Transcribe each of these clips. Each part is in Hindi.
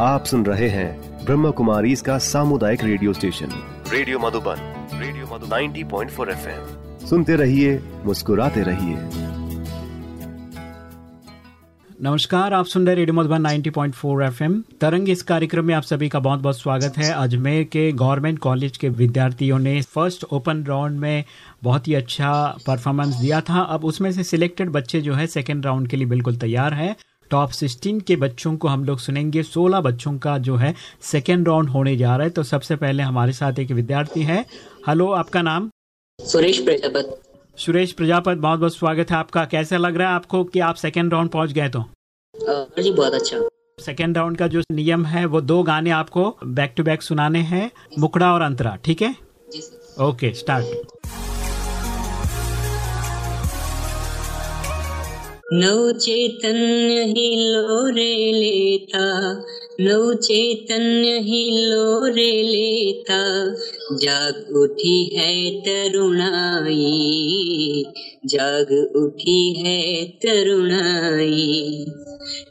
आप सुन रहे हैं ब्रह्म कुमारी इसका सामुदायिक radio station. Radio Madhuban radio Madhuban. 90.4 FM. सुनते रहिए मुस्कुराते रहिए। नमस्कार आप सुन रहे रेडियो मधुबन 90.4 एफएम। तरंग इस कार्यक्रम में आप सभी का बहुत बहुत स्वागत है। अजमेर के गवर्नमेंट कॉलेज के विद्यार्थियों ने फ़र्स्ट ओपन राउंड में बहुत ही अच्छा परफॉर्मेंस दिया था। अब उसमें से सिलेक्टेड बच्चे जो है सेकेंड राउंड के लिए बिल्कुल तैयार है। टॉप 16 के बच्चों को हम लोग सुनेंगे। 16 बच्चों का जो है सेकेंड राउंड होने जा रहा है। तो सबसे पहले हमारे साथ एक विद्यार्थी है। हेलो आपका नाम? सुरेश प्रजापत। सुरेश प्रजापत बहुत बहुत स्वागत है आपका। कैसा लग रहा है आपको कि आप सेकेंड राउंड पहुँच गए तो? जी बहुत अच्छा। सेकेंड राउंड का जो नियम है वो दो गाने आपको बैक टू बैक सुनाने हैं मुकड़ा और अंतरा ठीक है? ओके स्टार्ट नव चैतन्य ही लोरे लेता नव चैतन्य ही लोरे लेता, जाग उठी है तरुणाई, जाग उठी है तरुणाई।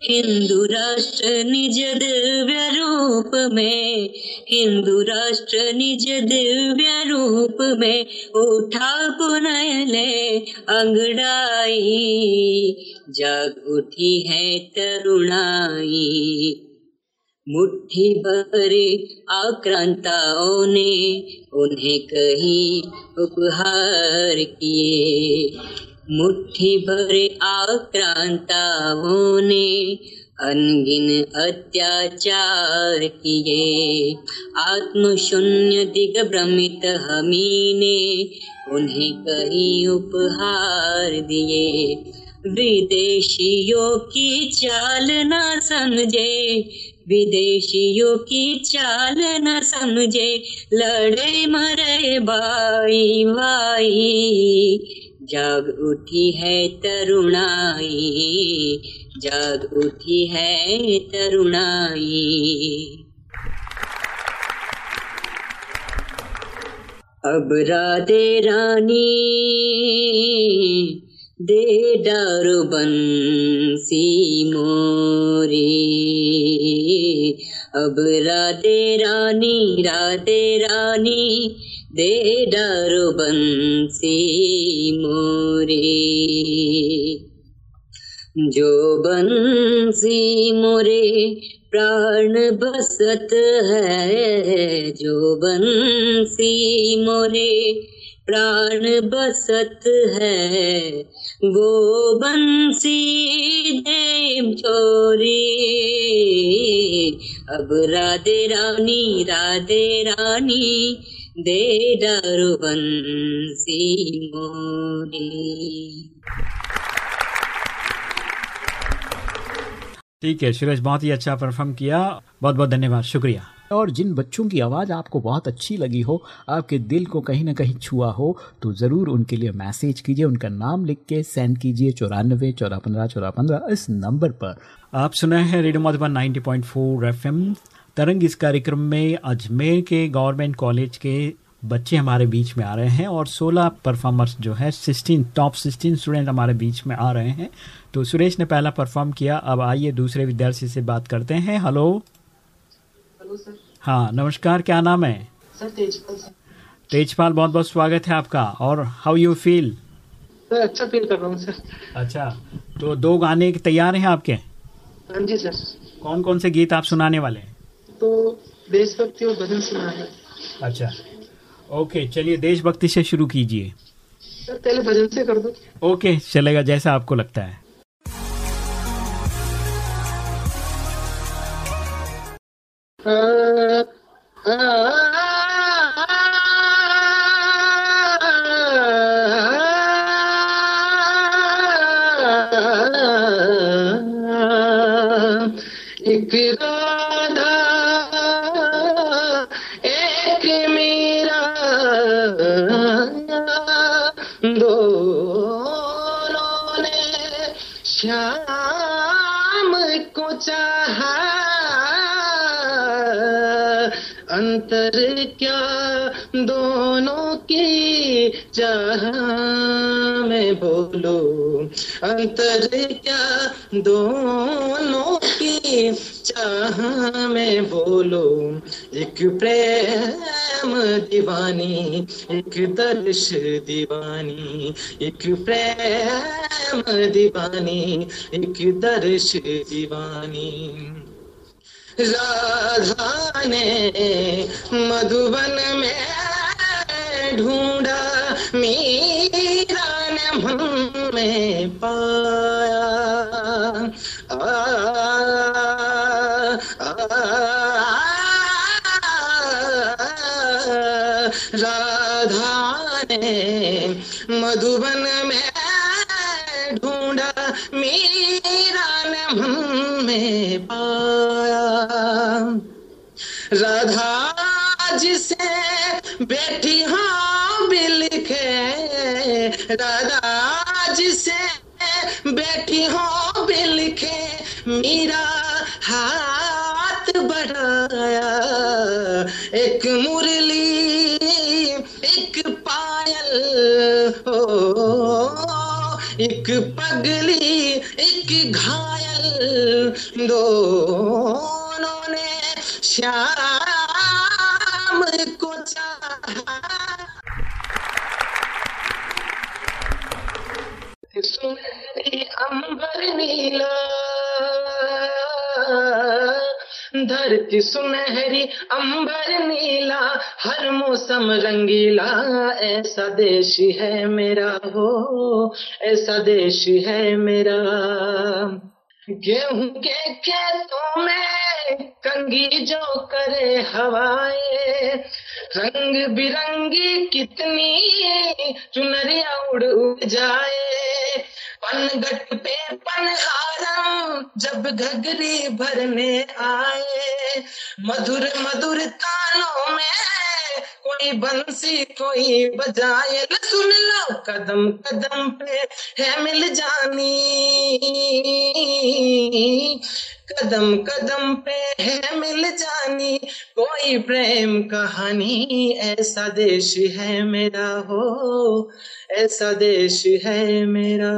हिंदू राष्ट्र निज दिव्य रूप में, हिंदू राष्ट्र निज दिव्य रूप में, उठा पुनले अंगड़ाई जाग उठी है तरुणाई। मुट्ठी भरे आक्रांताओं ने उन्हें कहीं उपहार किए। मुट्ठी भरे आक्रांताओं ने अनगिन अत्याचार किए। आत्मशून्य दिग्भ्रमित हमी ने उन्हें कहीं उपहार दिए। विदेशियों की चाल न समझे, विदेशियों की चाल न समझे, लड़े मरे भाई भाई जाग उठी है तरुणाई, जाग उठी है तरुणाई। अब राधे रानी, दे डारो बंसी मोरी। अब राधे रानी राधे रानी दे डारो बंसी मोरे। जो बंसी मोरे, प्राण बसत है। जो बंसी मोरे, प्राण बसत है। वो बंसी देव छोरी अब राधे रानी राधे रानी दे डारो ठीक है सूरज बहुत ही अच्छा परफॉर्म किया। बहुत बहुत धन्यवाद शुक्रिया। और जिन बच्चों की आवाज़ आपको बहुत अच्छी लगी हो आपके दिल को कहीं ना कहीं छुआ हो तो ज़रूर उनके लिए मैसेज कीजिए उनका नाम लिख के सेंड कीजिए चौरानबे चौरा पंद्रह चौरा पंद्रह इस नंबर पर। आप सुना है रेडियो मधुबन 90.4 एफएम। तरंग इस कार्यक्रम में अजमेर के गवर्नमेंट कॉलेज के बच्चे हमारे बीच में आ रहे हैं और 16 परफॉर्मर्स जो है 16 टॉप 16 स्टूडेंट हमारे बीच में आ रहे हैं। तो सुरेश ने पहला परफॉर्म किया अब आइए दूसरे विद्यार्थी से बात करते हैं। हेलो हेलो सर हाँ नमस्कार क्या नाम है? सर तेजपाल सर तेजपाल बहुत बहुत स्वागत है आपका। और हाउ यू फील सर अच्छा फील कर रहा हूँ सर अच्छा तो दो गाने तैयार हैं आपके? हाँ जी सर कौन कौन से गीत आप सुनाने वाले हैं? तो देशभक्ति और भजन सुना है। अच्छा। ओके चलिए देशभक्ति से शुरू कीजिए। पहले भजन से कर दो। ओके चलेगा जैसा आपको लगता है। आ, आ, अंतर क्या दोनों की चाह में बोलो? अंतर क्या दोनों की चाह में बोलो? एक प्रेम दीवानी, एक दर्श दीवानी, एक प्रेम दीवानी, एक दर्श दीवानी। राधा ने मधुबन में ढूंढा मीरा ने मन में पाया। आ, राधा मधुबन में ढूंढा मीरा ने मन में पाया। राधा जिसे बेटी हो बिलखे राधा जिसे बेटी हो बिलखे मीरा हाथ बढ़ाया। एक मुरली, एक पायल हो एक पगली एक घायल दोनों ने श्याम को चाहा। सुनहरी अंबर नीला। धरती सुनहरी, अंबर नीला, हर मौसम रंगीला, ऐसा देश है मेरा, हो, ऐसा देश है मेरा। गेहूँ के खेतों में कंगी जो करे हवाए, रंग बिरंगी कितनी चुनरिया उड़ उड़ जाए। पनगट पे पनहारम जब घगरी भरने आए। मधुर मधुर तानों में कोई बंसी, कोई बजाए। सुन लो कदम कदम पे है मिल जानी। कदम कदम पे है मिल जानी। कोई प्रेम कहानी, ऐसा देश है मेरा हो, ऐसा देश है मेरा।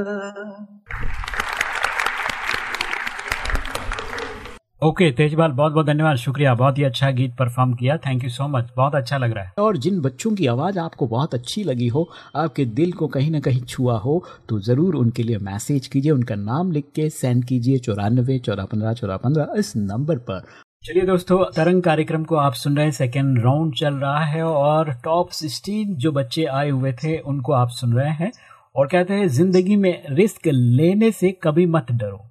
ओके okay, तेजपाल बहुत बहुत धन्यवाद शुक्रिया बहुत ही अच्छा गीत परफॉर्म किया थैंक यू सो मच बहुत अच्छा लग रहा है। और जिन बच्चों की आवाज़ आपको बहुत अच्छी लगी हो आपके दिल को कहीं ना कहीं छुआ हो तो ज़रूर उनके लिए मैसेज कीजिए उनका नाम लिख के सेंड कीजिए चौरानबे चौरा पंद्रह चौरा पंद्रह इस नंबर पर। चलिए दोस्तों तरंग कार्यक्रम को आप सुन रहे हैं सेकेंड राउंड चल रहा है और टॉप सिक्सटीन जो बच्चे आए हुए थे उनको आप सुन रहे हैं और कहते हैं ज़िंदगी में रिस्क लेने से कभी मत डरो।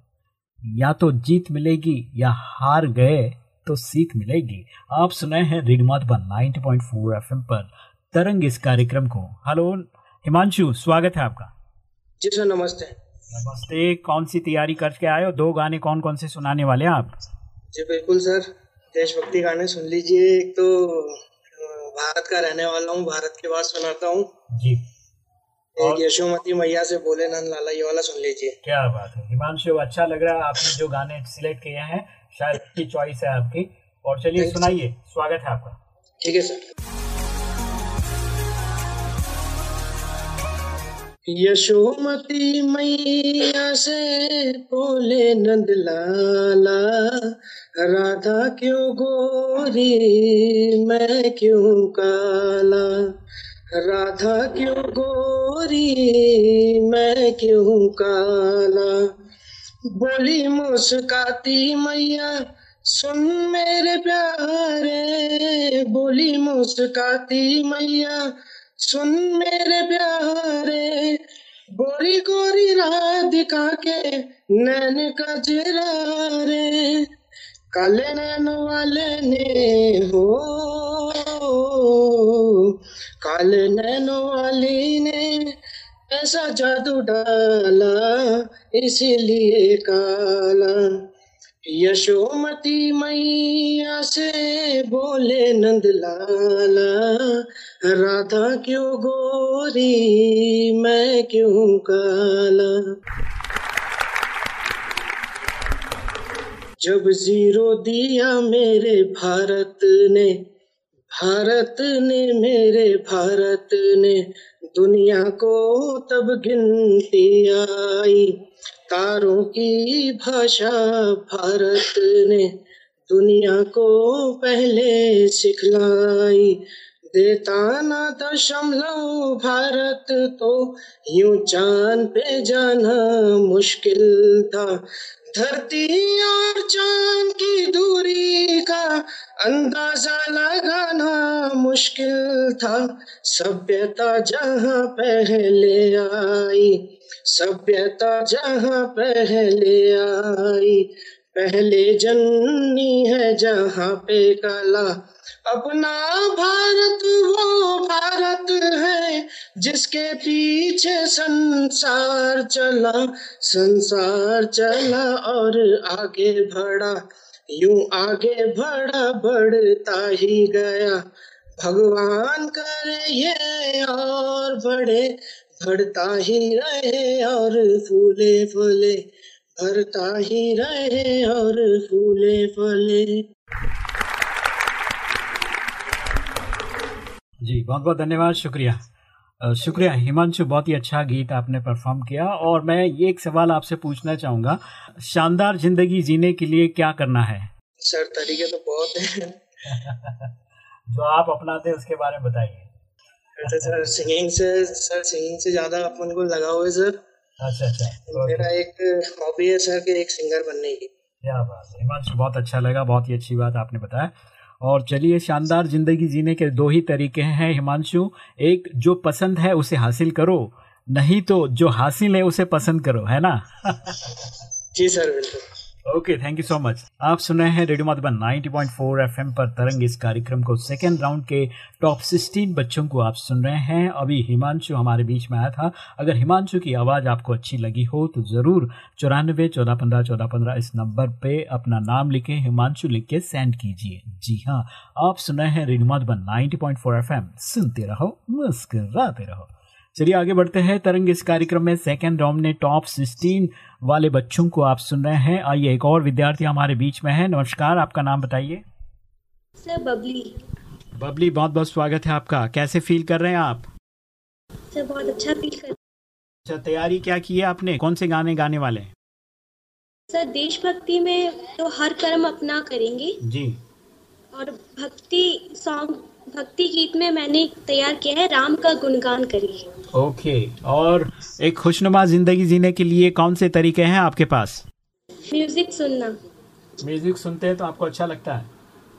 या तो जीत मिलेगी या हार गए तो सीख मिलेगी। आप सुने हैं रिडमाधबन 90.4 एफएम पर तरंग इस कार्यक्रम को। हेलो हिमांशु स्वागत है आपका। जी सर नमस्ते। नमस्ते कौन सी तैयारी करके आए हो? दो गाने कौन कौन से सुनाने वाले हैं आप? जी बिल्कुल सर। देशभक्ति गाने सुन लीजिए। एक तो भारत का रहने वाला हूँ भारत के बाद सुनाता हूँ। जी। यशोमती मैया से बोले नंद लाला ये वाला सुन लीजिए। क्या बात है। हिमांशु अच्छा लग रहा है आपने जो गाने सिलेक्ट किए हैं शायद अच्छी चॉइस है आपकी। और चलिए सुनाइए स्वागत है आपका। ठीक है सर यशोमती मैया से बोले नंद लाला राधा क्यों गोरी मैं क्यों काला? राधा क्यों गोरी, मैं क्यों काला? बोली मुस्काती मैया, सुन मेरे प्यारे। बोली मुस्काती मैया, सुन मेरे प्यारे। गोरी गोरी राधिका के नैन का जरा रे काले नैन वाले ने हो। काले नैन ने ऐसा जादू डाला, इसीलिए काला। यशोमती मैया से बोले नंद लाला, राधा क्यों गोरी, मैं क्यों काला? जब ज़ीरो दिया मेरे भारत ने भारत ने मेरे भारत ने, दुनिया को तब गिनती आई। तारों की भाषा भारत ने, दुनिया को पहले सिखलाई। देता ना दशमलव भारत तो यूँ चाँद पे जाना मुश्किल था। धरती और चाँद की दूरी का अंदाज़ा लगाना मुश्किल था। सभ्यता जहाँ पहले आई, सभ्यता जहाँ पहले आई, पहले जन्नी है जहाँ पे कला अपना भारत वो भारत है, जिसके पीछे संसार चला संसार चला और आगे बढ़ा, यूँ आगे बढ़ा, बढ़ता ही गया। भगवान करे ये और बढ़े, बढ़ता ही रहे और फूले फले, भरता ही रहे और फूले फूले। जी बहुत बहुत धन्यवाद शुक्रिया। शुक्रिया हिमांशु बहुत ही अच्छा गीत आपने परफॉर्म किया और मैं ये एक सवाल आपसे पूछना चाहूँगा शानदार ज़िंदगी जीने के लिए क्या करना है? सर तरीके तो बहुत हैं। जो आप अपनाते हैं उसके बारे में बताइए। अच्छा सर सिंगिंग से सर सिंगिंग से ज़्यादा अपन को लगा हुआ है सर। अच्छा अच्छा। मेरा एक हॉबी है सर कि एक सिंगर बनने की। क्या बात हिमांशु बहुत अच्छा लगा बहुत ही अच्छी बात आपने बताया। और चलिए शानदार ज़िंदगी जीने के दो ही तरीके हैं हिमांशु। एक जो पसंद है उसे हासिल करो, नहीं तो जो हासिल है उसे पसंद करो, है ना? जी सर, बिल्कुल। Okay thank you so much आप सुन रहे हैं रेडियो मधुबन 90.4 एफएम पर तरंग इस कार्यक्रम को सेकेंड राउंड के टॉप 16 बच्चों को आप सुन रहे हैं। अभी हिमांशु हमारे बीच में आया था। अगर हिमांशु की आवाज़ आपको अच्छी लगी हो तो ज़रूर चौरानबे चौदह पंद्रह चौदह पंद्रह इस नंबर पे अपना नाम लिखे, हिमांशु लिख के सेंड कीजिए। जी हाँ आप सुन रहे हैं रेडियो मधुबन नाइनटी पॉइंट सुनते रहो, मुस्कराते रहो। चलिए आगे बढ़ते हैं। तरंग इस कार्यक्रम में सेकेंड राउंड ने टॉप सिक्सटीन वाले बच्चों को आप सुन रहे हैं। आइए एक और विद्यार्थी हमारे बीच में है। नमस्कार आपका नाम बताइए। सर बबली। बबली बहुत बहुत स्वागत है आपका। कैसे फील कर रहे हैं आप? सर बहुत अच्छा फील कर अच्छा तैयारी क्या की है आपने? कौन से गाने गाने वाले सर देशभक्ति में तो हर कर्म अपना करेंगे। जी। और भक्ति सॉन्ग भक्ति गीत में मैंने तैयार किया है राम का गुणगान करिए। ओके और एक खुशनुमा ज़िंदगी जीने के लिए कौन से तरीके हैं आपके पास? म्यूज़िक सुनना। म्यूज़िक सुनते हैं तो आपको अच्छा लगता है?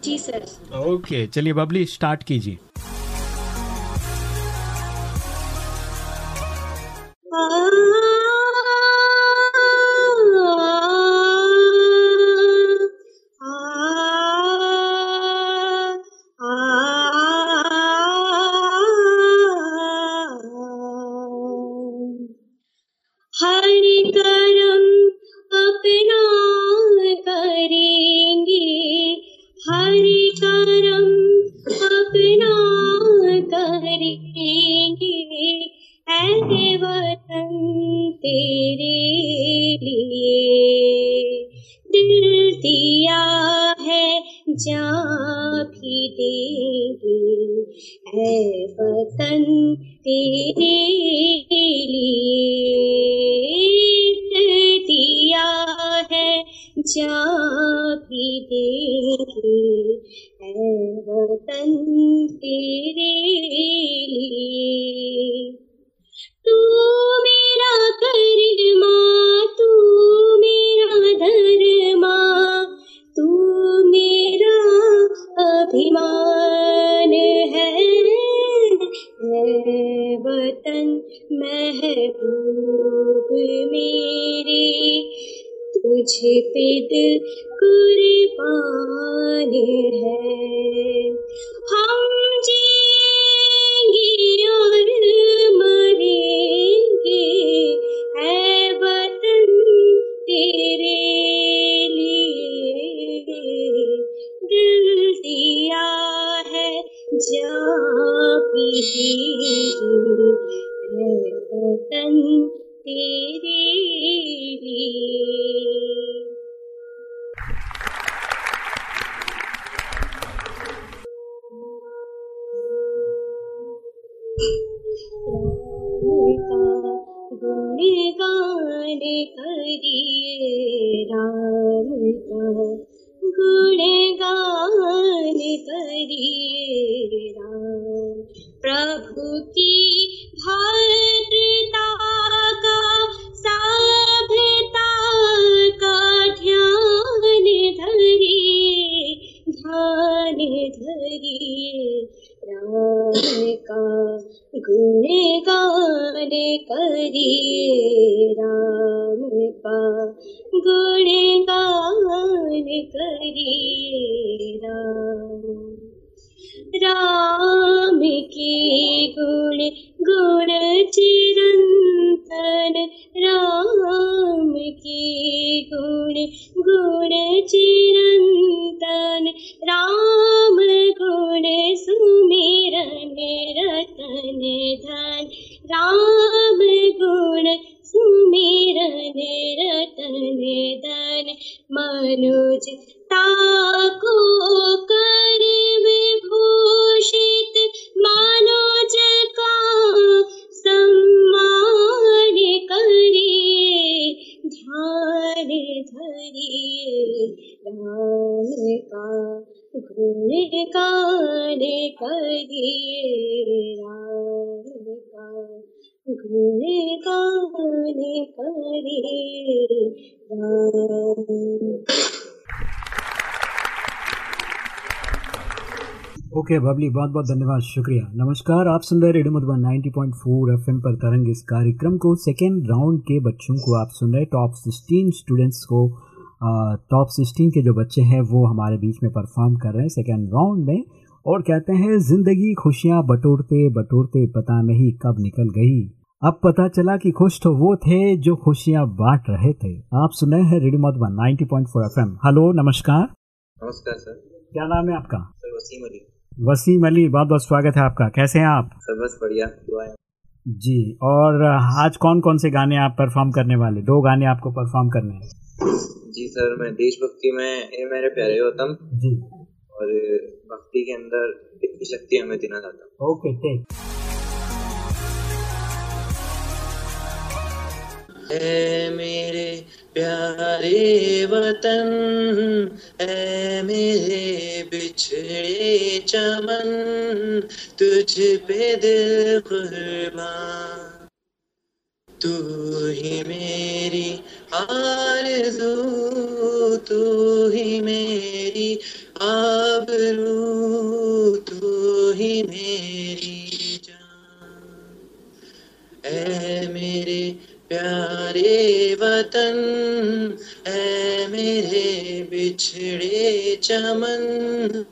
जी सर। ओके चलिए बबली स्टार्ट कीजिए। तेरे लिए दिल दिया है जाकी वतन तेरे लिए राम गुणगान करिए प्रभु की भद्रता का सभ्यता का ध्यान धरिए ध्यान धरिए राम का गुणगान करिए। ओके बबली बहुत बहुत धन्यवाद शुक्रिया। नमस्कार आप सुन रहे रेडियो मधुबन 90.4 एफएम पर तरंग इस कार्यक्रम को। सेकेंड राउंड के बच्चों को आप सुन रहे टॉप 16 स्टूडेंट्स को टॉप 16 के जो बच्चे हैं वो हमारे बीच में परफॉर्म कर रहे हैं सेकेंड राउंड में। और कहते हैं ज़िंदगी खुशियाँ बटोरते बटोरते पता नहीं कब निकल गई। अब पता चला कि खुश तो वो थे जो खुशियाँ बांट रहे थे। आप सुन रहे हैं रेडियो मधुबन 90.4 एफएम। हेलो नमस्कार। नमस्कार सर। क्या नाम है आपका? सर वसीम अली। वसीम अली बहुत बहुत स्वागत है आपका। कैसे हैं आप? सर बस बढ़िया जी और आज कौन कौन से गाने आप परफॉर्म करने वाले? दो गाने आपको परफॉर्म करने हैं। जी सर मैं देशभक्ति में ए मेरे प्यारे वतन जी। और भक्ति के अंदर इतनी शक्ति हमें देना चाहता हूँ। ओके टेक मेरे प्यारे वतन, ऐ मेरे बिछड़े चमन, तुझ पे दिल कुर्बान तू ही मेरी आरज़ू, तू ही मेरी आबरू। बिछड़े चमन,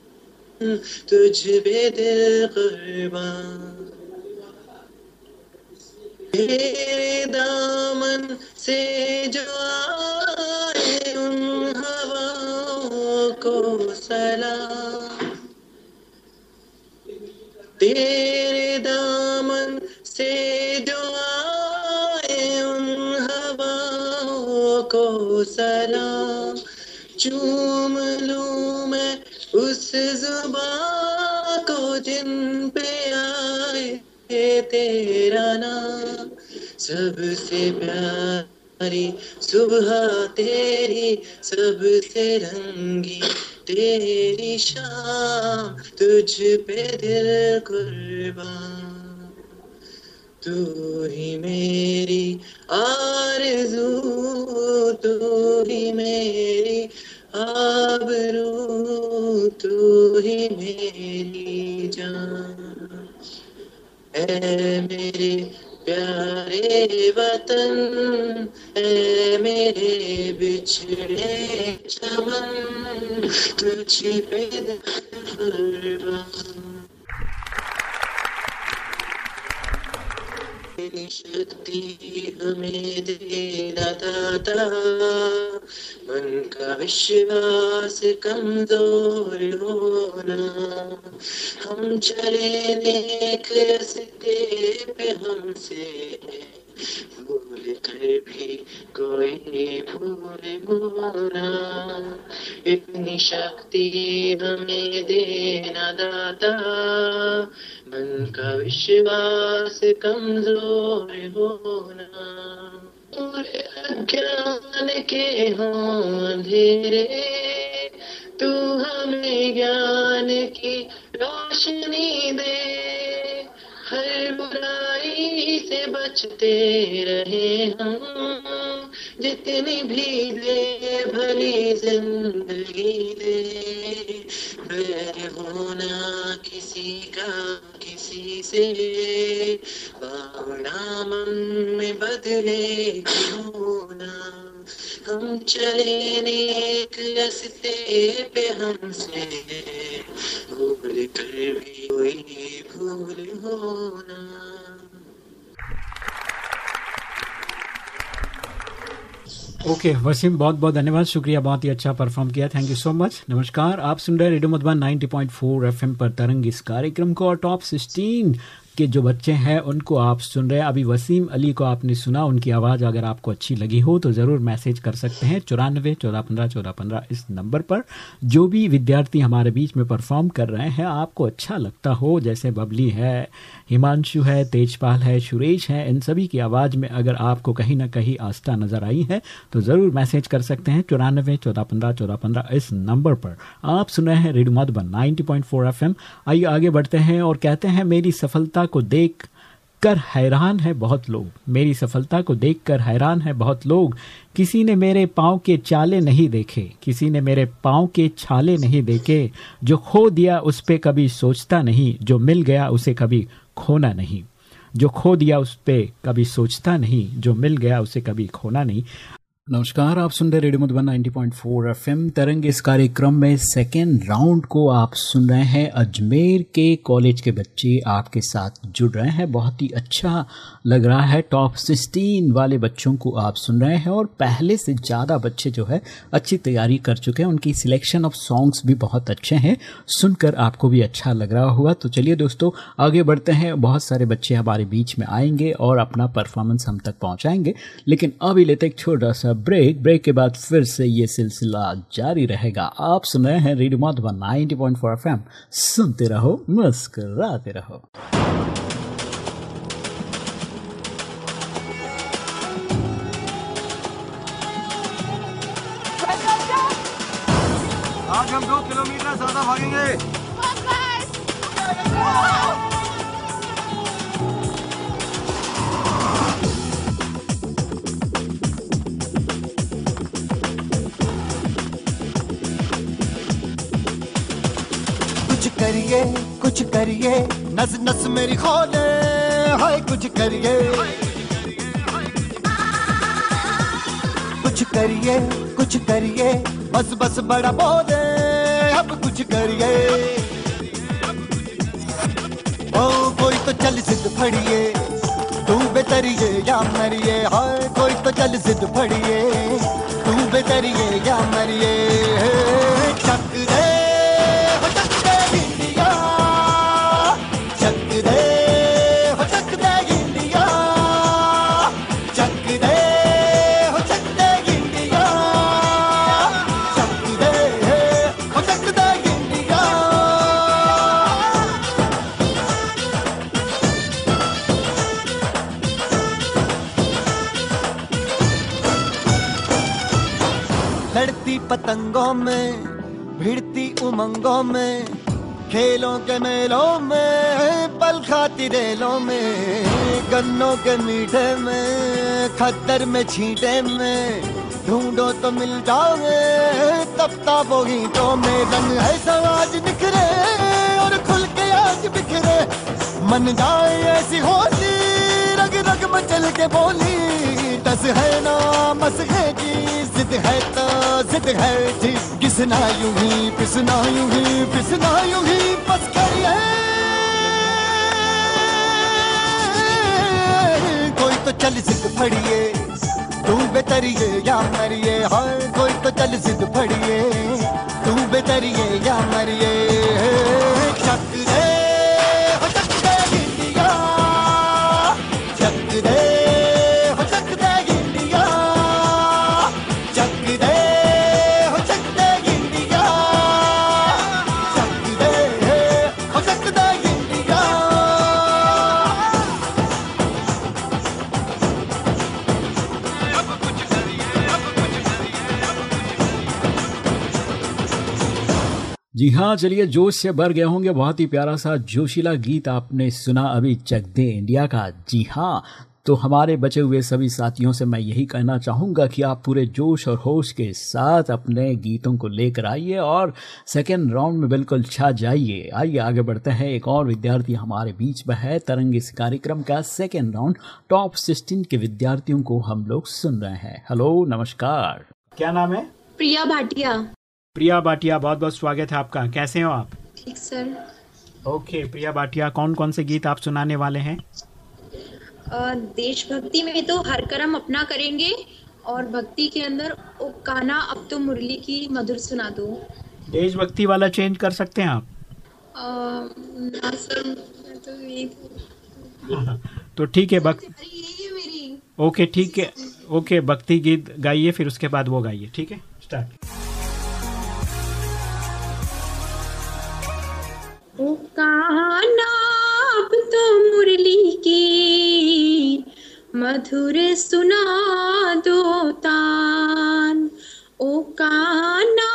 तुझ पे दिल कुर्बान दामन से जो आए उन हवाओं को सलाम। तेरे दामन से जो आए उन हवाओं को सलाम। चूम लूँ मैं उस जुबां को जिन पे आए तेरा नाम सबसे प्यारी सुबह तेरी, सबसे रंगी तेरी शाम, तुझ पे दिल कुर्बान। तू ही मेरी आरज़ू, तू ही मेरी आबरू, तू ही मेरी जान। ऐ मेरे प्यारे वतन, ऐ मेरे बिछड़े चमन, तुझ पे दिल कुर्बान तेरी शक्ति हमें देता, दाता। मन का विश्वास कमज़ोर होना। हम चले देख पे हमसे भूल कर भी कोई भूल मोना इतनी शक्ति हमें देना दाता। मन का विश्वास कमज़ोर होना। और अज्ञान के हों अंधेरे, तू हमें ज्ञान की रोशनी दे। हर बुराई से बचते रहे हम। जितनी भी दे भली ज़िंदगी दे बैर होना किसी का किसी से। भावना मन में बदले होना हम चले नेक रस्ते पे हमसे। भूल कर भी कोई भूल होना ओके okay, वसीम बहुत बहुत धन्यवाद। शुक्रिया बहुत ही अच्छा परफॉर्म किया। थैंक यू सो मच नमस्कार आप सुन रहे रेडियो मधुबन 90.4 एफएम पर तरंग इस कार्यक्रम को और टॉप सिक्सटीन के जो बच्चे हैं, उनको आप सुन रहे हैं। अभी वसीम अली को आपने सुना, उनकी आवाज़ अगर आपको अच्छी लगी हो तो ज़रूर मैसेज कर सकते हैं चौरानवे, चौदह पंद्रह चौदह पंद्रह इस नंबर पर। जो भी विद्यार्थी हमारे बीच में परफॉर्म कर रहे हैं, आपको अच्छा लगता हो, जैसे बबली है, हिमांशु है, तेजपाल है, सुरेश है, इन सभी की आवाज़ में अगर आपको कहीं ना कहीं आस्था नज़र आई है तो ज़रूर मैसेज कर सकते हैं चौरानवे, चौदह पंद्रह चौदह पंद्रह इस नंबर पर। आप सुन रहे हैं radio Madhuban, ninety point four आइए आगे बढ़ते हैं और कहते हैं, मेरी सफलता को देख कर हैरान है बहुत लोग। मेरी सफलता को देखकर हैरान है बहुत लोग। किसी ने मेरे पाँव के चाले नहीं देखे, किसी ने मेरे पाँव के छाले नहीं देखे, जो खो दिया उस पर कभी सोचता नहीं, जो मिल गया उसे कभी खोना नहीं, जो खो दिया उस पर कभी सोचता नहीं, जो मिल गया उसे कभी खोना नहीं। नमस्कार, आप सुन रहे रेडियो मधुबन 90.4 एफएम। तरंग इस कार्यक्रम में सेकेंड राउंड को आप सुन रहे हैं। अजमेर के कॉलेज के बच्चे आपके साथ जुड़ रहे हैं। बहुत ही अच्छा लग रहा है। टॉप सिक्सटीन वाले बच्चों को आप सुन रहे हैं और पहले से ज़्यादा बच्चे जो है, अच्छी तैयारी कर चुके हैं। उनकी सिलेक्शन ऑफ़ सॉन्ग्स भी बहुत अच्छे हैं। सुनकर आपको भी अच्छा लग रहा होगा। तो चलिए दोस्तों, आगे बढ़ते हैं। बहुत सारे बच्चे हमारे बीच में आएँगे और अपना परफॉर्मेंस हम तक पहुँचाएँगे। लेकिन अभी लेते एक छोटा सा ब्रेक ब्रेक के बाद फिर से ये सिलसिला जारी रहेगा। आप सुन रहे हैं radio Madhavan ninety point four F सुनते रहो मुस्कराते रहो। आज हम दो किलोमीटर ज़्यादा भागेंगे। करिए, कुछ करिए। नस नस मेरी खोले, हाय कुछ करिए। कुछ करिए कुछ करिए। बस बस बड़ा बोले, अब कुछ करिए। ओ, कोई तो चल जिद फड़िए, तू बेतरिए या मरिए। हाय, कोई तो चल जिद फड़िए, तू बेतरिए या मरिए। उमंगों में, खेलों के मेलों में, पल खाती रेलों में, गन्नों के मीठे में खतर में छींटे में, ढूंढो तो मिल जाओगे तब ताबो हीटों में, रंग है समाज निखरे और खुल के आज बिखरे। मन जाए ऐसी होली रग रग मचल के बोली। टस है ना, मस है जी, जिद है तो जिद है जी। किसना यूँ ही पिसना यूँ ही पिसना यूँ ही, बस करिए कोई तो चल जिद फड़िए, तू बेतरिए या मरिए, हाय, कोई तो चल जिद फड़िए, तू बेतरिए या मरिए। जी हाँ चलिए जोश से भर गए होंगे। बहुत ही प्यारा सा जोशीला गीत आपने सुना अभी चक दे इंडिया का। जी हाँ तो हमारे बचे हुए सभी साथियों से मैं यही कहना चाहूँगा कि आप पूरे जोश और होश के साथ अपने गीतों को लेकर आइए और सेकेंड राउंड में बिल्कुल छा जाइए। आइए आगे बढ़ते हैं। एक और विद्यार्थी हमारे बीच में है तरंग इस कार्यक्रम का सेकेंड राउंड। टॉप सिक्सटीन के विद्यार्थियों को हम लोग सुन रहे हैं। हेलो नमस्कार। क्या नाम है? प्रिया भाटिया। प्रिया बाटिया बहुत बहुत स्वागत है आपका। कैसे हो आप? ठीक सर। ओके प्रिया बाटिया कौन कौन से गीत आप सुनाने वाले हैं? देशभक्ति में तो हर कर्म अपना करेंगे और भक्ति के अंदर ओ काना अब तो मुरली की मधुर सुना दो। देशभक्ति वाला चेंज कर सकते हैं आप? आ, ना सर तो तो ठीक है भक्ति ओके ठीक है ओके भक्ति गीत गाइए फिर उसके बाद वो गाइए ठीक है? स्टार्ट की। मधुर सुना दो तान। ओ काना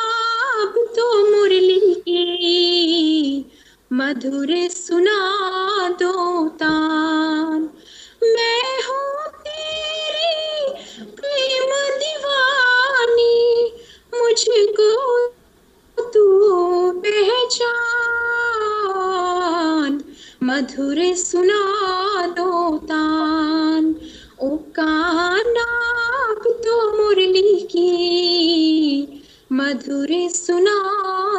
अब तो मुरली की मधुर सुना दो तान। मैं हूँ तेरी प्रेम दीवानी। मुझको तू पहचान। मधुर सुना दो तान। ओ काना तो मुरली की। मधुर सुना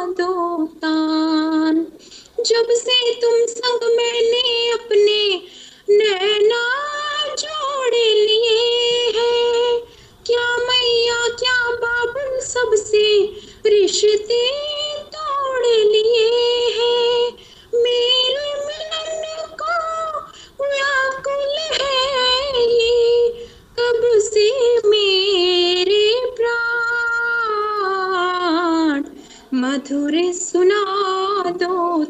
दो तान। जब से तुम संग मैंने अपने नैना जोड़ लिए हैं, क्या मैया, क्या बाबन सबसे रिश्ते तोड़ लिए हैं? मेरे व्याकुल है कब से मेरे प्राण? मधुर सुना दो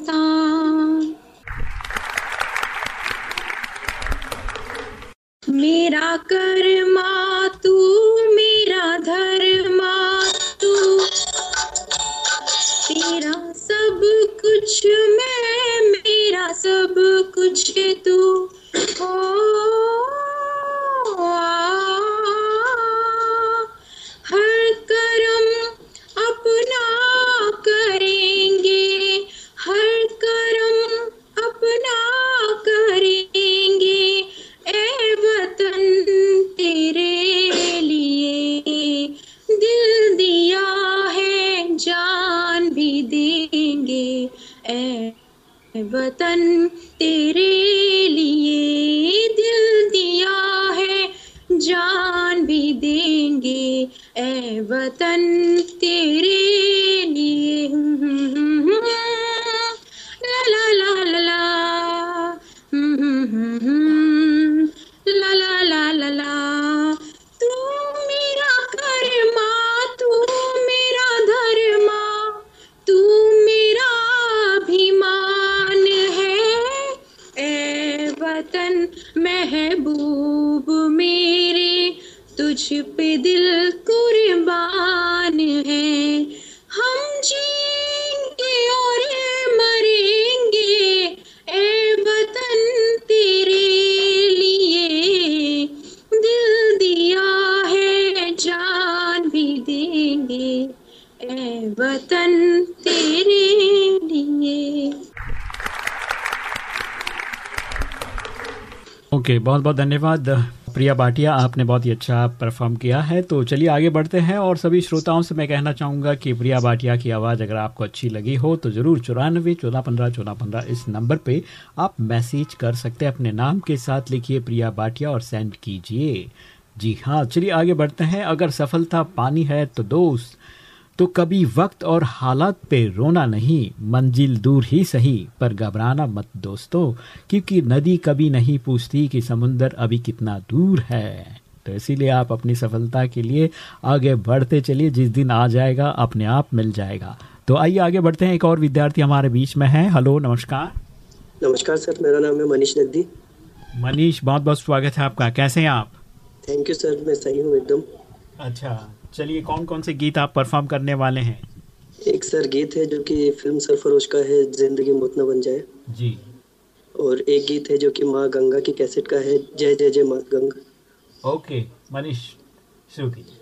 मेरा कर्मा, तू मेरा धर्मा, तू तेरा सब कुछ मैं, मेरा सब कुछ तू। वतन तेरे लिए। ओके okay, बहुत बहुत धन्यवाद। प्रिया बाटिया आपने बहुत ही अच्छा परफॉर्म किया है। तो चलिए आगे बढ़ते हैं और सभी श्रोताओं से मैं कहना चाहूँगा कि प्रिया बाटिया की आवाज़ अगर आपको अच्छी लगी हो तो ज़रूर चौरानवे चौदह पंद्रह चौदह पंद्रह इस नंबर पे आप मैसेज कर सकते हैं अपने नाम के साथ लिखिए प्रिया बाटिया और सेंड कीजिए। जी हाँ चलिए आगे बढ़ते हैं। अगर सफलता पानी है तो दोस्त तो कभी वक्त और हालात पे रोना नहीं मंजिल दूर ही सही पर घबराना मत दोस्तों क्योंकि नदी कभी नहीं पूछती कि समुंदर अभी कितना दूर है। तो इसीलिए आप अपनी सफलता के लिए आगे बढ़ते चलिए जिस दिन आ जाएगा अपने आप मिल जाएगा। तो आइए आगे बढ़ते हैं एक और विद्यार्थी हमारे बीच में है। हेलो नमस्कार। नमस्कार सर मेरा नाम है मनीष नकदी। मनीष बहुत बहुत स्वागत है आपका। कैसे हैं आप? थैंक यू सर मैं सही हूँ एकदम। अच्छा। चलिए कौन कौन से गीत आप परफॉर्म करने वाले हैं? एक सर गीत है जो कि फ़िल्म सरफरोश का है ज़िंदगी मुत न बन जाए। जी। और एक गीत है जो कि माँ गंगा की कैसेट का है जय जय जय माँ गंगा। ओके मनीष शुरू कीजिए।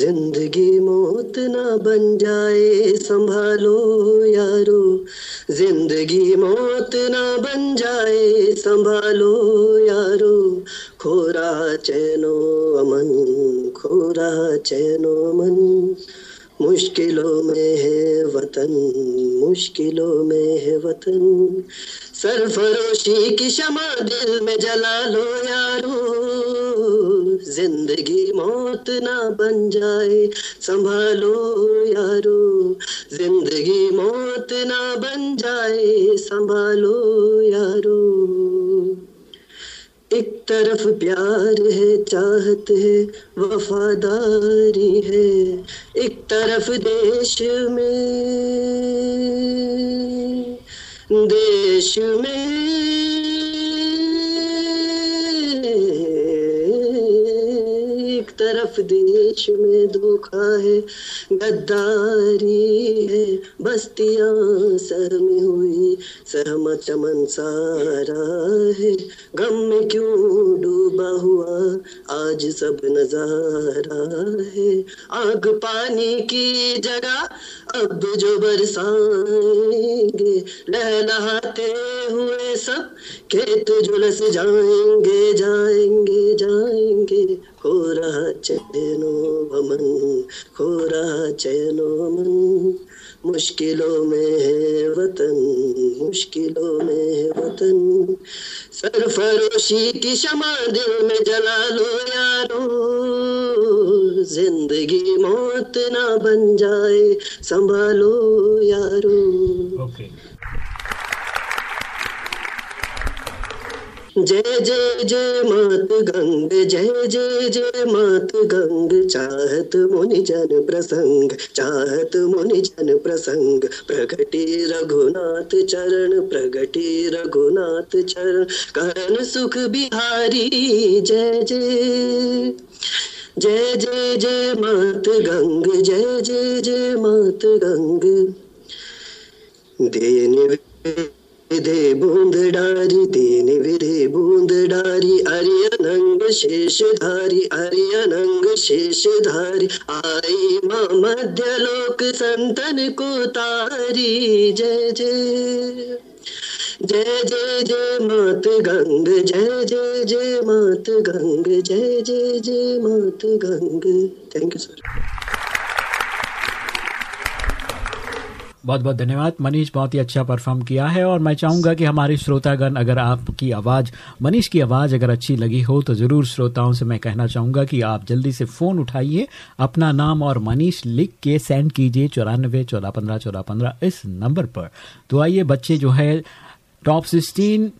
ज़िंदगी मौत ना बन जाए, संभालो यारो। ज़िंदगी मौत ना बन जाए, संभालो यारो। खोरा चैनो अमन, खोरा चैनो मन मुश्किलों में है वतन, मुश्किलों में है वतन। सरफरोशी की शमा दिल में जला लो यारो। ज़िंदगी मौत ना बन जाए, संभालो यारो। ज़िंदगी मौत ना बन जाए, संभालो यारो। एक तरफ़ प्यार है, चाहत है, वफादारी है। एक तरफ़ देश में देश में तरफ़ देश में धोखा है, गद्दारी है। बस्तियाँ सहमी हुई, सहम चमन सारा है। गम में क्यों डूबा हुआ, आज सब नज़ारा है। आग पानी की जगह अब जो बरसाएँगे, लहलहाते हुए सब खेत झुलस जाएँगे जाएँगे जाएँगे। खो रहा चैनो मन खो रहा चैनो मन। मुश्किलों में है वतन, मुश्किलों में है वतन। सरफरोशी की क्षमा दिल में जला लो यारो। ज़िंदगी मौत ना बन जाए, संभालो यारो। ओके जय जय जय मात गंग, जय जय जय मात गंग, चाहत मुनि जन प्रसंग, चाहत मुनि जन प्रसंग प्रगति रघुनाथ चरण प्रगति रघुनाथ चरण, करण सुख बिहारी, जय जय। जय जय जय मात गंग, जय जय जय मात गंग। देन विधे बूंद डारी दीन विधे बूंद डारी अरियनंग शेषधारी अरियनंग शेषधारी, आई माँ मध्य लोक संतन को तारी, जय जय। जय जय जय मात गंग, जय जय जय मात गंग, जय जय जय मात गंग। थैंक यू सर बहुत बहुत धन्यवाद। मनीष, बहुत ही अच्छा परफॉर्म किया है और मैं चाहूँगा कि हमारे श्रोतागण, अगर आपकी आवाज़, मनीष की आवाज़ अगर अच्छी लगी हो तो ज़रूर श्रोताओं से मैं कहना चाहूँगा कि आप जल्दी से फ़ोन उठाइए। अपना नाम और मनीष लिख के सेंड कीजिए चौरानबे चौदह, पंद्रह चौदह, पंद्रह इस नंबर पर। तो आइए, बच्चे जो है टॉप सिक्सटीन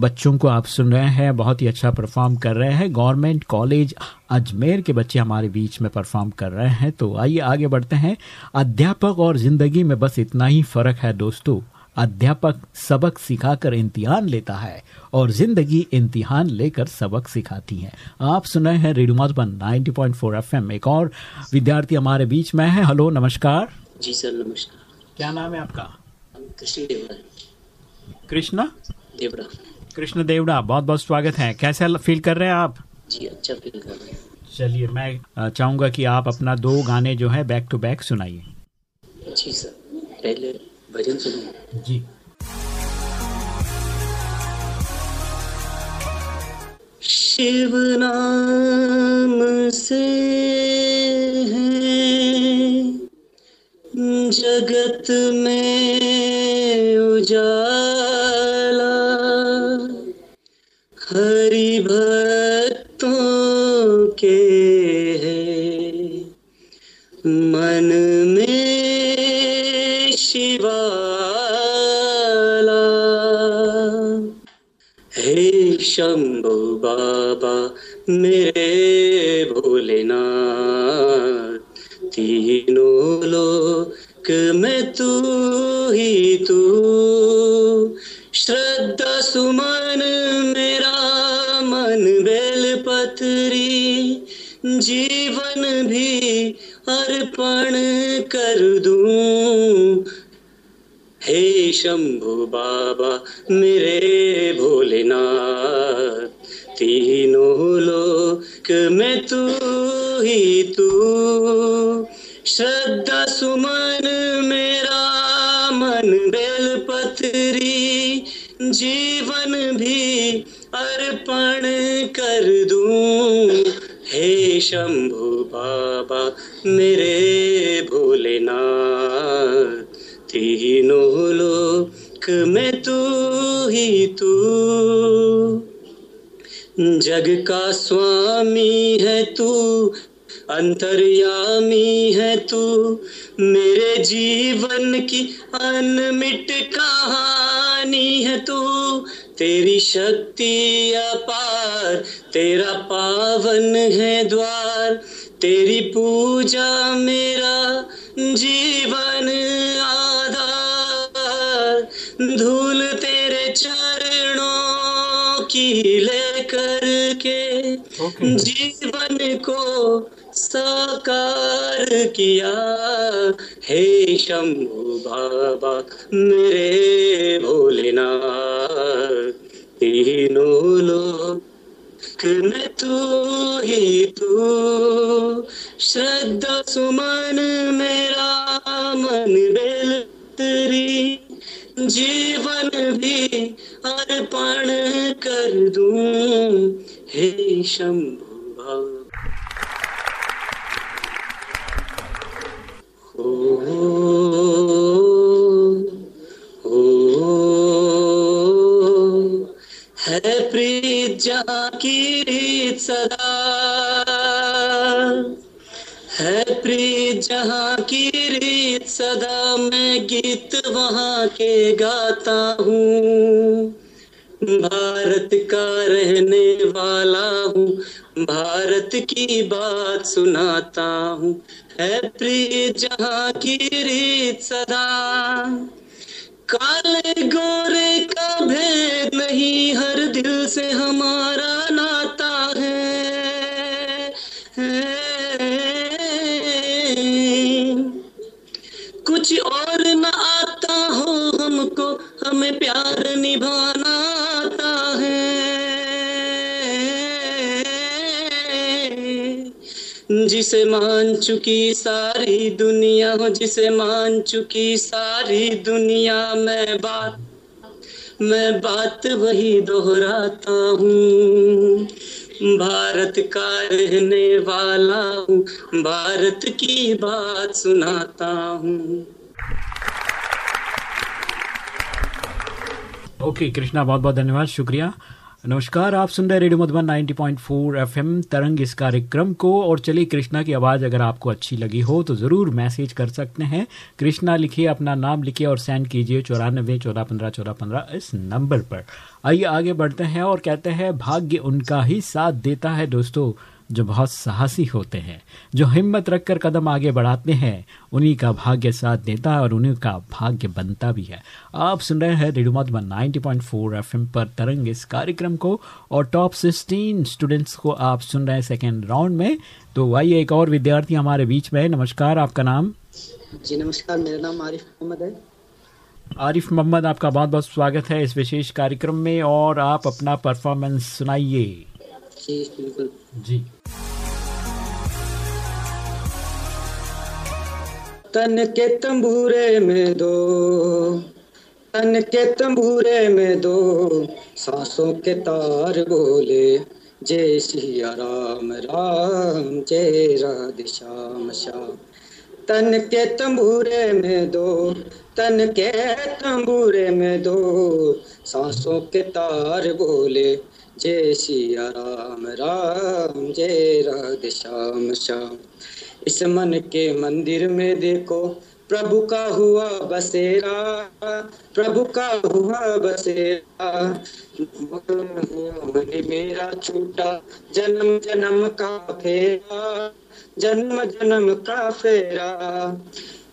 बच्चों को आप सुन रहे हैं बहुत ही अच्छा परफॉर्म कर रहे हैं। गवर्नमेंट कॉलेज अजमेर के बच्चे हमारे बीच में परफॉर्म कर रहे हैं। तो आइए आगे बढ़ते हैं। अध्यापक और ज़िंदगी में बस इतना ही फ़र्क है दोस्तों। अध्यापक सबक सिखाकर इम्तिहान लेता है और ज़िंदगी इम्तिहान लेकर सबक सिखाती है। आप सुन रहे हैं रेडियो मधुबन 90.4 एफएम। एक और विद्यार्थी हमारे बीच में है। हेलो नमस्कार। जी सर नमस्कार। क्या नाम है आपका? कृष्ण देवरा कृष्णा? देवरा। कृष्ण देवड़ा बहुत बहुत स्वागत है। कैसे फील कर रहे हैं आप? जी अच्छा फील कर रहे हैं। चलिए मैं चाहूँगा कि आप अपना दो गाने जो है बैक टू बैक सुनाइए। जी सर पहले भजन सुनिए। जी। शिव नाम से है जगत में उजाला हरि भक्तों के है। मन में शिवाला। हे शंभु बाबा, मेरे भोलेनाथ, तीनों लोक में तू ही तू। श्रद्धा सुमन मेरा मन बेल पथरी जी अर्पण कर दूँ। हे शंभु बाबा, मेरे भोलेनाथ, तीनों लोक में तू ही तू। श्रद्धा सुमन मेरा, मन बेल पथरी, जीवन भी अर्पण कर दूँ। हे शंभु बाबा, मेरे भोलेनाथ तीनों लोक में तू ही तू। जग का स्वामी है तू, अंतर्यामी है तू। मेरे जीवन की अनमिट कहानी है तू तेरी शक्ति अपार तेरा पावन है द्वार तेरी पूजा मेरा जीवन आधार। धूल तेरे चरणों की लेकर के जीवन को साकार किया। हे शंभु बाबा, मेरे भोलेनाथ, तीनों लोक में तू ही तू। श्रद्धा सुमन मेरा, मन बेलतरी। जीवन भी अर्पण कर दूँ। हे शंभु बाबा। है प्रीत जहाँ की रीत सदा। है प्रीत जहाँ की रीत सदा, मैं गीत वहाँ के गाता हूँ। भारत का रहने वाला हूँ भारत की बात सुनाता हूँ। है प्रिय जहाँ की रीत सदा काले गोरे का भेद नहीं हर दिल से हमारा नाता है, कुछ और न आता हो हमको हमें प्यार निभाना जिसे मान चुकी सारी दुनिया जिसे मान चुकी सारी दुनिया मैं बात मैं बात वही दोहराता हूँ। भारत का रहने वाला हूँ भारत की बात सुनाता हूँ। ओके okay, कृष्णा बहुत बहुत धन्यवाद शुक्रिया। नमस्कार, आप सुन रहे रेडियो मधुबन 90.4 पॉइंट तरंग इस कार्यक्रम को, और चलिए कृष्णा की आवाज़ अगर आपको अच्छी लगी हो तो ज़रूर मैसेज कर सकते हैं। कृष्णा लिखिए अपना नाम, लिखिए और सेंड कीजिए चौरानबे चौदह, पंद्रह चौदह, पंद्रह इस नंबर पर। आइए, आगे बढ़ते हैं और कहते हैं, भाग्य उनका ही साथ देता है। दोस्तों जो बहुत साहसी होते हैं जो हिम्मत रखकर कदम आगे बढ़ाते हैं उन्हीं का भाग्य साथ देता है और उन्हीं का भाग्य बनता भी है। आप सुन रहे हैं रेडियो मधुबन 90.4 एफएम पर तरंग इस कार्यक्रम को और टॉप 16 स्टूडेंट्स को आप सुन रहे हैं सेकेंड राउंड में। तो आइए एक और विद्यार्थी हमारे बीच में नमस्कार आपका नाम? जी नमस्कार मेरा नाम आरिफ मोहम्मद है। आरिफ मोहम्मद आपका बहुत बहुत स्वागत है इस विशेष कार्यक्रम में और आप अपना परफॉर्मेंस सुनाइए। जी बिल्कुल। जी। तन के तंबूरे में दो तन के तंबूरे में दो सांसों के तार बोले जय सिया राम राम जय राधे श्याम श्याम तन के तंबूरे में दो तन के तंबूरे में दो सांसों के तार बोले जय सिया राम राम जय राधे श्याम श्याम। इस मन के मंदिर में देखो, प्रभु का हुआ बसेरा, प्रभु का हुआ बसेरा। मेरा छूटा, जन्म जन्म का फेरा, जन्म जन्म का फेरा।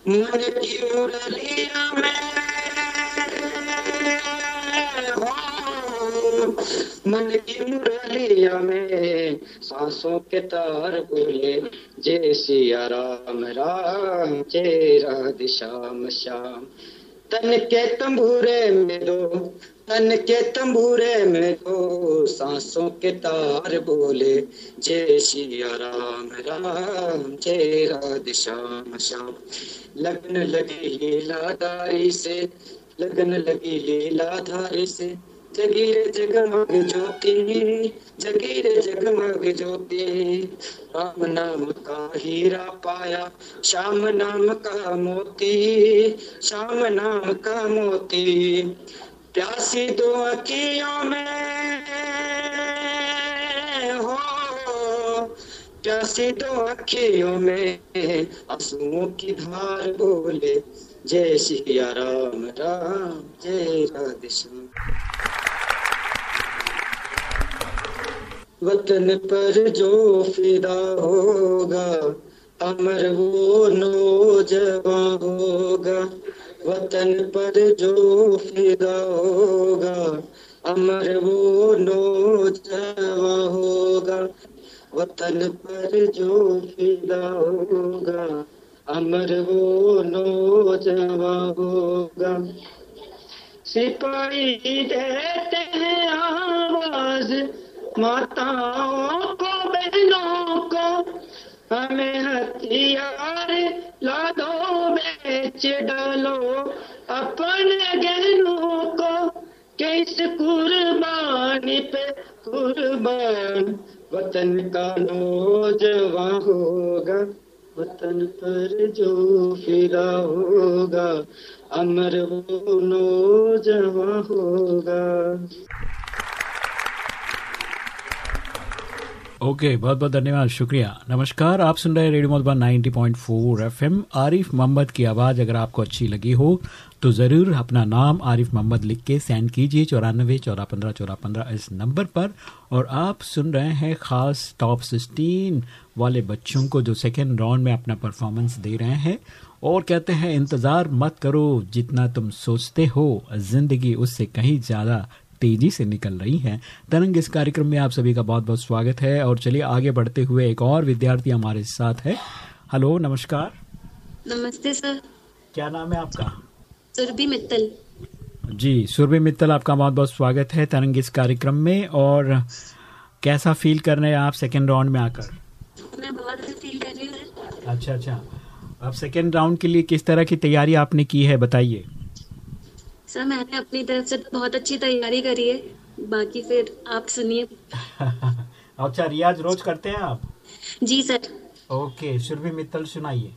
मन की मुरलिया में मन की मुरलिया में सांसों के तार बोले जय सिया राम राम, जय राधे श्याम श्याम। तन के तंबूरे में दो, तन के तंबूरे में दो। सांसों के तार बोले, जय सिया राम राम, जय राधे श्याम श्याम। लगन लगी लीलाधारी से, लगन लगी लीलाधारी से जगीर जगमग ज्योति, जगीर जगमग ज्योति। राम नाम का हीरा पाया, श्याम नाम का मोती, श्याम नाम का मोती। प्यासी दो अखियों में हो, प्यासी दो अखियों में आंसुओं की धार बोले, जय सिया राम राम, जय राधे श्याम वतन पर जो फिदा होगा, अमर वो नौजवा होगा। वतन पर जो फिदा होगा, अमर वो नौजवा होगा। वतन पर जो फिदा होगा, अमर वो नौजवा होगा। सिपाही देते हैं आवाज़ माताओं को, बहनों को, हमें हथियार ला दो बेच डालो। अपने गहनों को किस कुर्बानी पे कुर्बान। वतन का नौजवान होगा, वतन पर जो फिरा होगा, अमर वो नौजवान होगा। ओके okay, बहुत बहुत धन्यवाद शुक्रिया। नमस्कार आप सुन रहे रेडियो मधुबन 90.4 एफएम। आरिफ मोहम्मद की आवाज़ अगर आपको अच्छी लगी हो तो ज़रूर अपना नाम आरिफ मोहम्मद लिख के सेंड कीजिए चौरानबे चौरा पंद्रह चौरा पंद्रह इस नंबर पर। और आप सुन रहे हैं ख़ास टॉप सिक्सटीन वाले बच्चों को जो सेकेंड राउंड में अपना परफॉर्मेंस दे रहे हैं। और कहते हैं इंतज़ार मत करो जितना तुम सोचते हो। ज़िंदगी उससे कहीं ज़्यादा तेज़ी से निकल रही हैं। तरंग इस कार्यक्रम में आप सभी का बहुत बहुत स्वागत है और चलिए आगे बढ़ते हुए एक और विद्यार्थी हमारे साथ है। हेलो नमस्कार। नमस्ते सर। क्या नाम है आपका? सुरभि मित्तल। जी सुरभि मित्तल आपका बहुत बहुत स्वागत है तरंग इस कार्यक्रम में और कैसा फील कर रहे हैं आप सेकेंड राउंड में आकर? मैं बहुत अच्छा फील कर रही हूँ अच्छा अच्छा। अब सेकेंड राउंड के लिए किस तरह की तैयारी आपने की है बताइए। सर मैंने अपनी तरफ़ से तो बहुत अच्छी तैयारी करी है। बाकी फिर आप सुनिए। अच्छा रियाज रोज करते हैं आप? जी सर। ओके सुरभि मित्तल सुनाइए।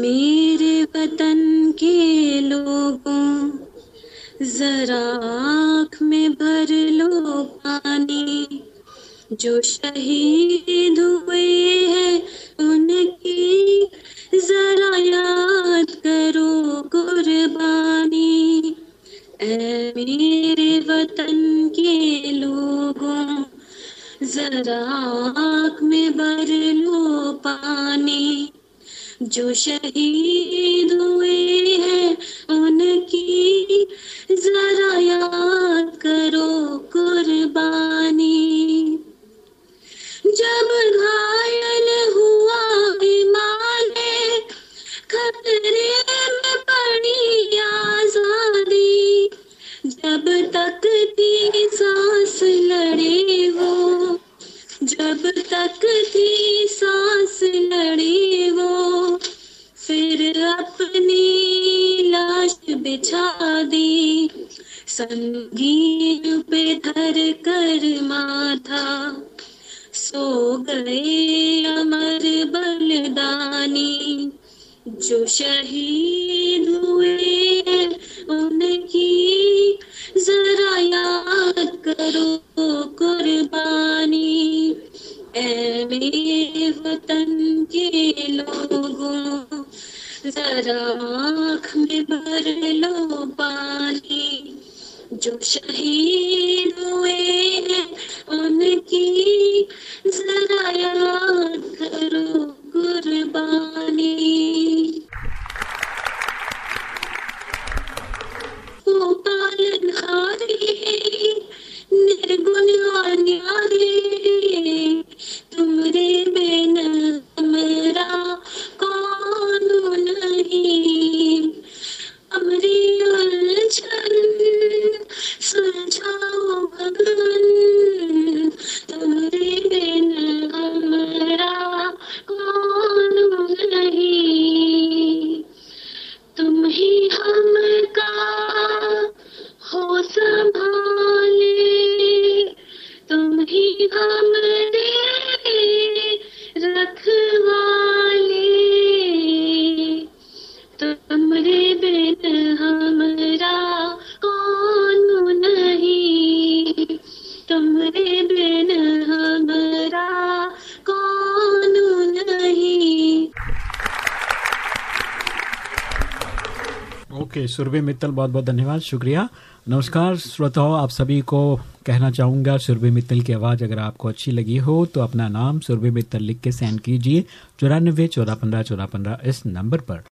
मेरे वतन के लोगों जरा आँख में भर लो पानी। जो शहीद हुए हैं, उनकी जरा याद करो कुर्बानी। ऐ मेरे वतन के लोगों, जरा आँख में भर लो पानी। जो शहीद हुए हैं सुरभि मित्तल, बहुत बहुत धन्यवाद, शुक्रिया। नमस्कार, श्रोताओं, आप सभी को कहना चाहूँगा, सुरभि मित्तल की आवाज़ अगर आपको अच्छी लगी हो तो अपना नाम सुरभि मित्तल लिख के सेंड कीजिए, चौरानबे, चौदह पंद्रह चौदह पंद्रह इस नंबर पर।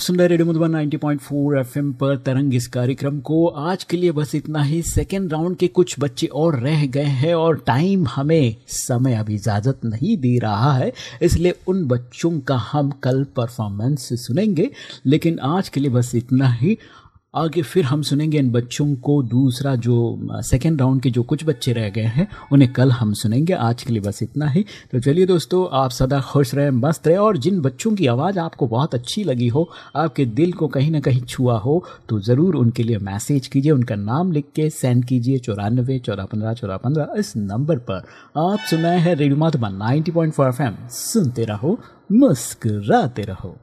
आप सुन रहे रेडियो मधुबन 90.4 एफएम पर तरंग इस कार्यक्रम को। आज के लिए बस इतना ही। सेकेंड राउंड के कुछ बच्चे और रह गए हैं और टाइम हमें समय अभी इजाज़त नहीं दे रहा है, इसलिए उन बच्चों का हम कल परफॉर्मेंस सुनेंगे। लेकिन आज के लिए बस इतना ही। आगे फिर हम सुनेंगे इन बच्चों को दूसरा जो सेकेंड राउंड के जो कुछ बच्चे रह गए हैं, उन्हें कल हम सुनेंगे। आज के लिए बस इतना ही। तो चलिए दोस्तों, आप सदा खुश रहें, मस्त रहे, और जिन बच्चों की आवाज़ आपको बहुत अच्छी लगी हो, आपके दिल को कहीं ना कहीं छुआ हो तो ज़रूर उनके लिए मैसेज कीजिए, उनका नाम लिख के सेंड कीजिए चौरानबे पंद्रह पंद्रह इस नंबर पर। आप सुनाए हैं रेडियो माधुबन, नाइनटी पॉइंट सुनते रहो, मुस्कुराते रहो।